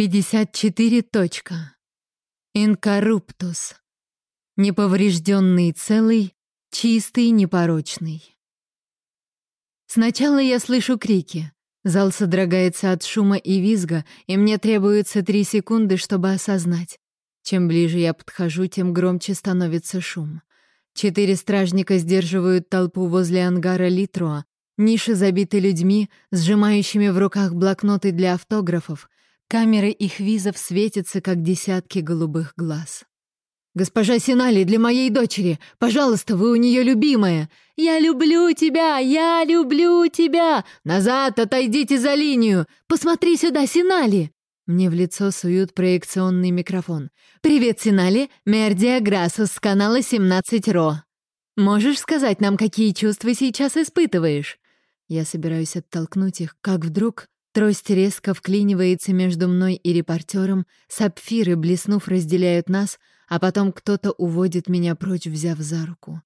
54. Точка. Инкорруптус. Неповрежденный целый, чистый, непорочный. Сначала я слышу крики. Зал содрогается от шума и визга, и мне требуется три секунды, чтобы осознать. Чем ближе я подхожу, тем громче становится шум. Четыре стражника сдерживают толпу возле ангара Литруа, ниши забиты людьми, сжимающими в руках блокноты для автографов, Камеры их визов светятся, как десятки голубых глаз. «Госпожа Синали, для моей дочери! Пожалуйста, вы у нее любимая! Я люблю тебя! Я люблю тебя! Назад, отойдите за линию! Посмотри сюда, Синали!» Мне в лицо суют проекционный микрофон. «Привет, Синали! Мердия Грасус с канала 17 Ро. Можешь сказать нам, какие чувства сейчас испытываешь?» Я собираюсь оттолкнуть их, как вдруг Трость резко вклинивается между мной и репортером, сапфиры, блеснув, разделяют нас, а потом кто-то уводит меня прочь, взяв за руку.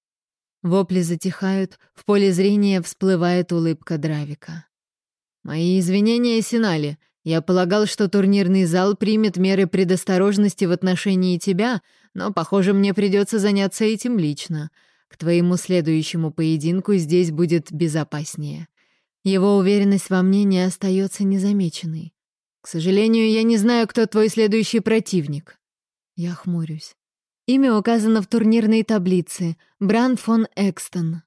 Вопли затихают, в поле зрения всплывает улыбка Дравика. «Мои извинения, Синали. Я полагал, что турнирный зал примет меры предосторожности в отношении тебя, но, похоже, мне придется заняться этим лично. К твоему следующему поединку здесь будет безопаснее. Его уверенность во мне не остается незамеченной. К сожалению, я не знаю, кто твой следующий противник. Я хмурюсь. Имя указано в турнирной таблице. Бран фон Экстон.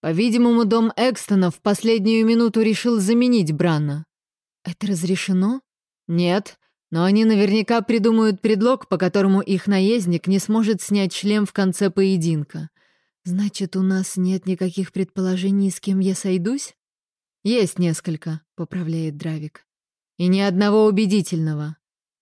По-видимому, дом Экстона в последнюю минуту решил заменить Брана. Это разрешено? Нет, но они наверняка придумают предлог, по которому их наездник не сможет снять шлем в конце поединка. Значит, у нас нет никаких предположений, с кем я сойдусь? «Есть несколько», — поправляет Дравик. «И ни одного убедительного.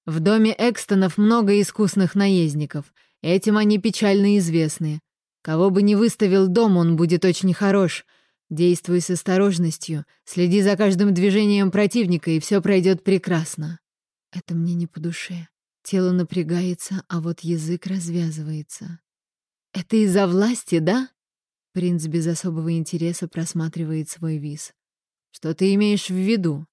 В доме Экстонов много искусных наездников. Этим они печально известны. Кого бы ни выставил дом, он будет очень хорош. Действуй с осторожностью, следи за каждым движением противника, и все пройдет прекрасно». Это мне не по душе. Тело напрягается, а вот язык развязывается. «Это из-за власти, да?» Принц без особого интереса просматривает свой виз. Что ты имеешь в виду?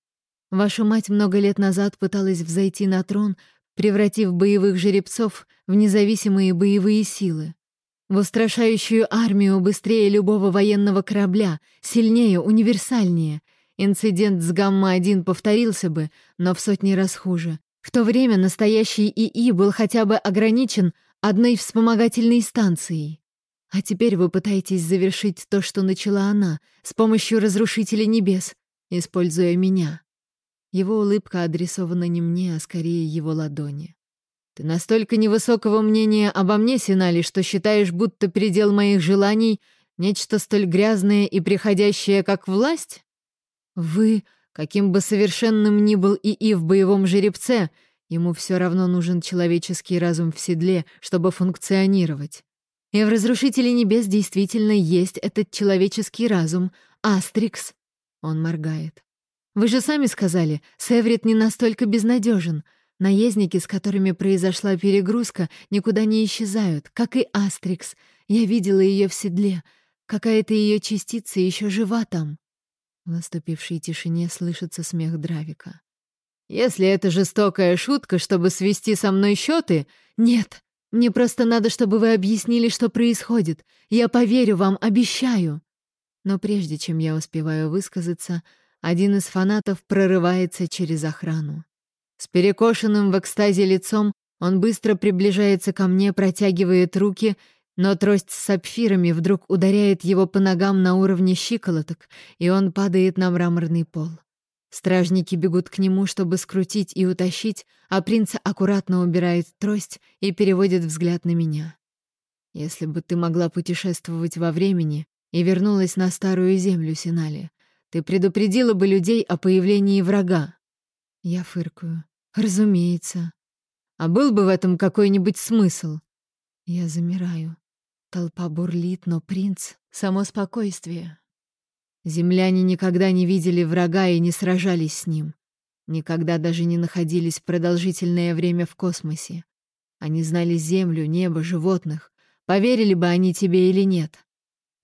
Ваша мать много лет назад пыталась взойти на трон, превратив боевых жеребцов в независимые боевые силы. В устрашающую армию быстрее любого военного корабля, сильнее, универсальнее. Инцидент с Гамма-1 повторился бы, но в сотни раз хуже. В то время настоящий ИИ был хотя бы ограничен одной вспомогательной станцией. А теперь вы пытаетесь завершить то, что начала она, с помощью разрушителя небес, используя меня. Его улыбка адресована не мне, а скорее его ладони. Ты настолько невысокого мнения обо мне, Синали, что считаешь, будто предел моих желаний — нечто столь грязное и приходящее, как власть? Вы, каким бы совершенным ни был ИИ в боевом жеребце, ему все равно нужен человеческий разум в седле, чтобы функционировать. И в Разрушителе Небес действительно есть этот человеческий разум, Астрикс. Он моргает. Вы же сами сказали, Севрит не настолько безнадежен. Наездники, с которыми произошла перегрузка, никуда не исчезают, как и Астрикс. Я видела ее в седле. Какая-то ее частица еще жива там. В наступившей тишине слышится смех Дравика. «Если это жестокая шутка, чтобы свести со мной счеты...» «Нет, мне просто надо, чтобы вы объяснили, что происходит. Я поверю вам, обещаю. Но прежде чем я успеваю высказаться, один из фанатов прорывается через охрану. С перекошенным в экстазе лицом он быстро приближается ко мне, протягивает руки, но трость с сапфирами вдруг ударяет его по ногам на уровне щиколоток, и он падает на мраморный пол. Стражники бегут к нему, чтобы скрутить и утащить, а принц аккуратно убирает трость и переводит взгляд на меня. «Если бы ты могла путешествовать во времени и вернулась на старую землю, Синали, ты предупредила бы людей о появлении врага». Я фыркаю. «Разумеется. А был бы в этом какой-нибудь смысл?» Я замираю. Толпа бурлит, но принц — само спокойствие. Земляне никогда не видели врага и не сражались с ним. Никогда даже не находились продолжительное время в космосе. Они знали Землю, небо, животных. Поверили бы они тебе или нет.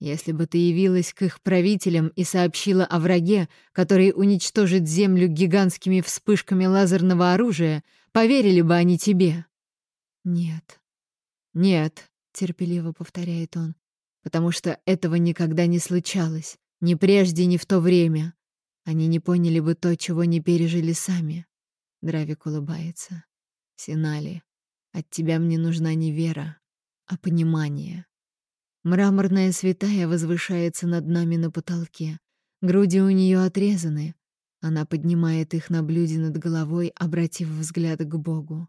Если бы ты явилась к их правителям и сообщила о враге, который уничтожит Землю гигантскими вспышками лазерного оружия, поверили бы они тебе. Нет. Нет, терпеливо повторяет он, потому что этого никогда не случалось, ни прежде, ни в то время. Они не поняли бы то, чего не пережили сами. Дравик улыбается. Синали, от тебя мне нужна не вера, а понимание. Мраморная святая возвышается над нами на потолке. Груди у нее отрезаны. Она поднимает их на блюде над головой, обратив взгляд к Богу.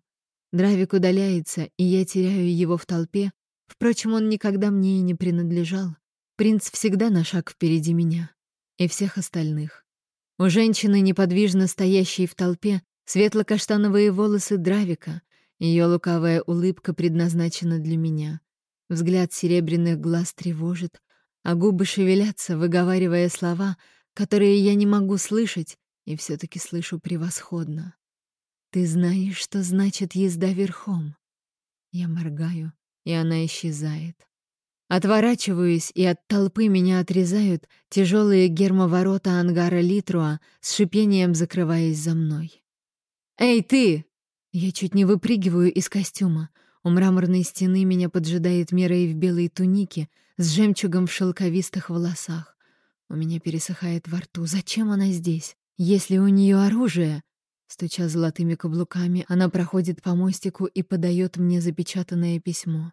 Дравик удаляется, и я теряю его в толпе. Впрочем, он никогда мне и не принадлежал. Принц всегда на шаг впереди меня и всех остальных. У женщины, неподвижно стоящей в толпе, светло-каштановые волосы Дравика. Ее лукавая улыбка предназначена для меня. Взгляд серебряных глаз тревожит, а губы шевелятся, выговаривая слова, которые я не могу слышать, и все таки слышу превосходно. «Ты знаешь, что значит езда верхом?» Я моргаю, и она исчезает. Отворачиваюсь, и от толпы меня отрезают тяжелые гермоворота ангара Литруа с шипением закрываясь за мной. «Эй, ты!» Я чуть не выпрыгиваю из костюма. У мраморной стены меня поджидает Мирей в белой тунике с жемчугом в шелковистых волосах. У меня пересыхает во рту. Зачем она здесь? Если у нее оружие... Стуча золотыми каблуками, она проходит по мостику и подает мне запечатанное письмо.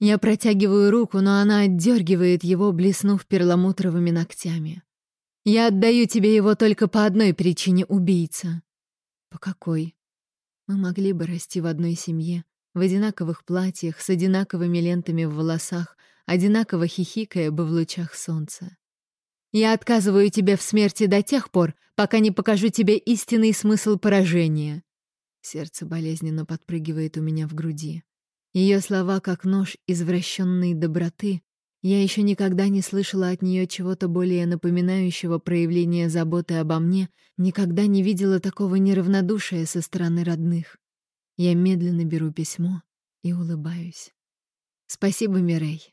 Я протягиваю руку, но она отдергивает его, блеснув перламутровыми ногтями. «Я отдаю тебе его только по одной причине, убийца». «По какой?» Мы могли бы расти в одной семье, в одинаковых платьях, с одинаковыми лентами в волосах, одинаково хихикая бы в лучах солнца. Я отказываю тебе в смерти до тех пор, пока не покажу тебе истинный смысл поражения. Сердце болезненно подпрыгивает у меня в груди. Ее слова как нож извращенной доброты. Я еще никогда не слышала от нее чего-то более напоминающего проявление заботы обо мне, никогда не видела такого неравнодушия со стороны родных. Я медленно беру письмо и улыбаюсь. Спасибо, Мирей.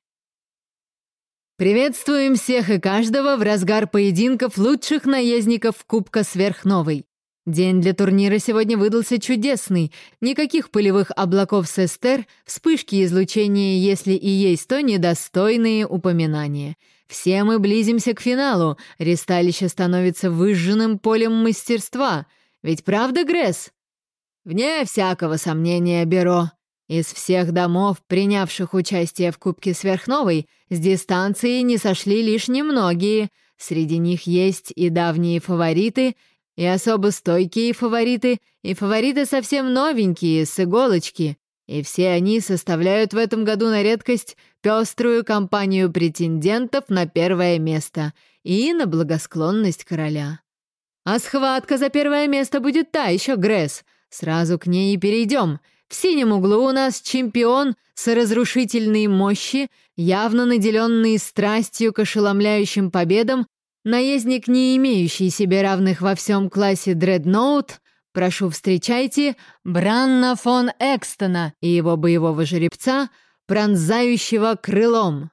Приветствуем всех и каждого в разгар поединков лучших наездников Кубка Сверхновой. День для турнира сегодня выдался чудесный. Никаких пылевых облаков с эстер, вспышки излучения, если и есть, то недостойные упоминания. Все мы близимся к финалу. Ресталище становится выжженным полем мастерства. Ведь правда, Гресс? Вне всякого сомнения, Беро. Из всех домов, принявших участие в Кубке Сверхновой, с дистанции не сошли лишь немногие. Среди них есть и давние фавориты, и особо стойкие фавориты, и фавориты совсем новенькие, с иголочки. И все они составляют в этом году на редкость пеструю компанию претендентов на первое место и на благосклонность короля. А схватка за первое место будет та еще, Гресс. Сразу к ней и перейдем. В синем углу у нас чемпион с разрушительной мощи, явно наделенный страстью к ошеломляющим победам, наездник, не имеющий себе равных во всем классе Дредноут, прошу встречайте, Бранна фон Экстона и его боевого жеребца, пронзающего крылом.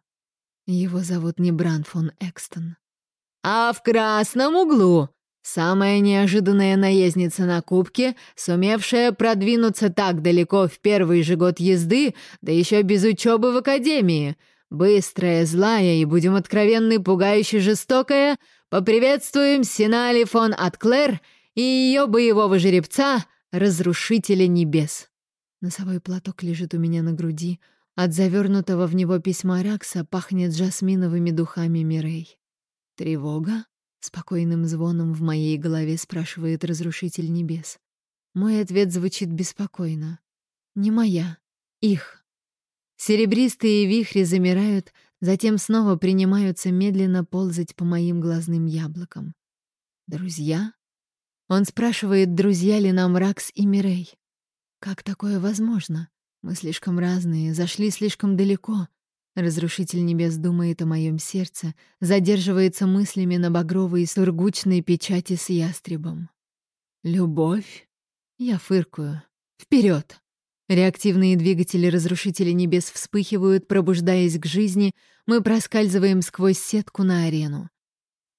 Его зовут не Бран фон Экстон. А в красном углу Самая неожиданная наездница на кубке, сумевшая продвинуться так далеко в первый же год езды, да еще без учебы в академии. Быстрая, злая и, будем откровенны, пугающе жестокая, поприветствуем Синали фон Атклер и ее боевого жеребца, разрушителя небес. Носовой платок лежит у меня на груди. От завернутого в него письма Ракса пахнет жасминовыми духами Мирей. Тревога? Спокойным звоном в моей голове спрашивает Разрушитель Небес. Мой ответ звучит беспокойно. Не моя. Их. Серебристые вихри замирают, затем снова принимаются медленно ползать по моим глазным яблокам. Друзья? Он спрашивает, друзья ли нам Ракс и Мирей. Как такое возможно? Мы слишком разные, зашли слишком далеко. Разрушитель небес думает о моем сердце, задерживается мыслями на багровой сургучной печати с ястребом. Любовь? Я фыркую. Вперед! Реактивные двигатели Разрушителя Небес вспыхивают, пробуждаясь к жизни. мы проскальзываем сквозь сетку на арену.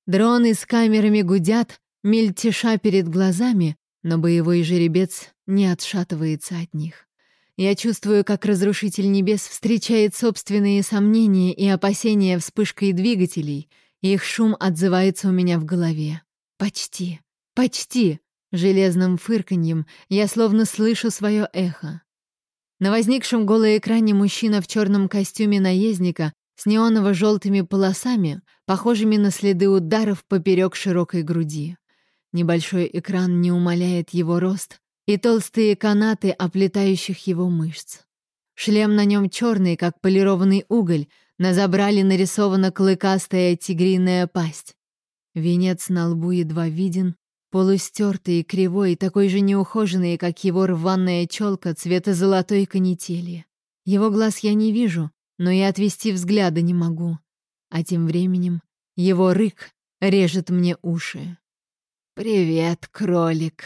Дроны с камерами гудят, мельтеша перед глазами, но боевой жеребец не отшатывается от них. Я чувствую, как разрушитель небес встречает собственные сомнения и опасения вспышкой двигателей, их шум отзывается у меня в голове. Почти, почти. Железным фырканьем я словно слышу свое эхо. На возникшем голоэкране мужчина в черном костюме наездника с неоново-желтыми полосами, похожими на следы ударов поперек широкой груди. Небольшой экран не умаляет его рост и толстые канаты оплетающих его мышц. Шлем на нем черный, как полированный уголь, на забрале нарисована клыкастая тигриная пасть. Венец на лбу едва виден, полустертый кривой, такой же неухоженный, как его рваная челка цвета золотой канители. Его глаз я не вижу, но и отвести взгляда не могу. А тем временем его рык режет мне уши. «Привет, кролик!»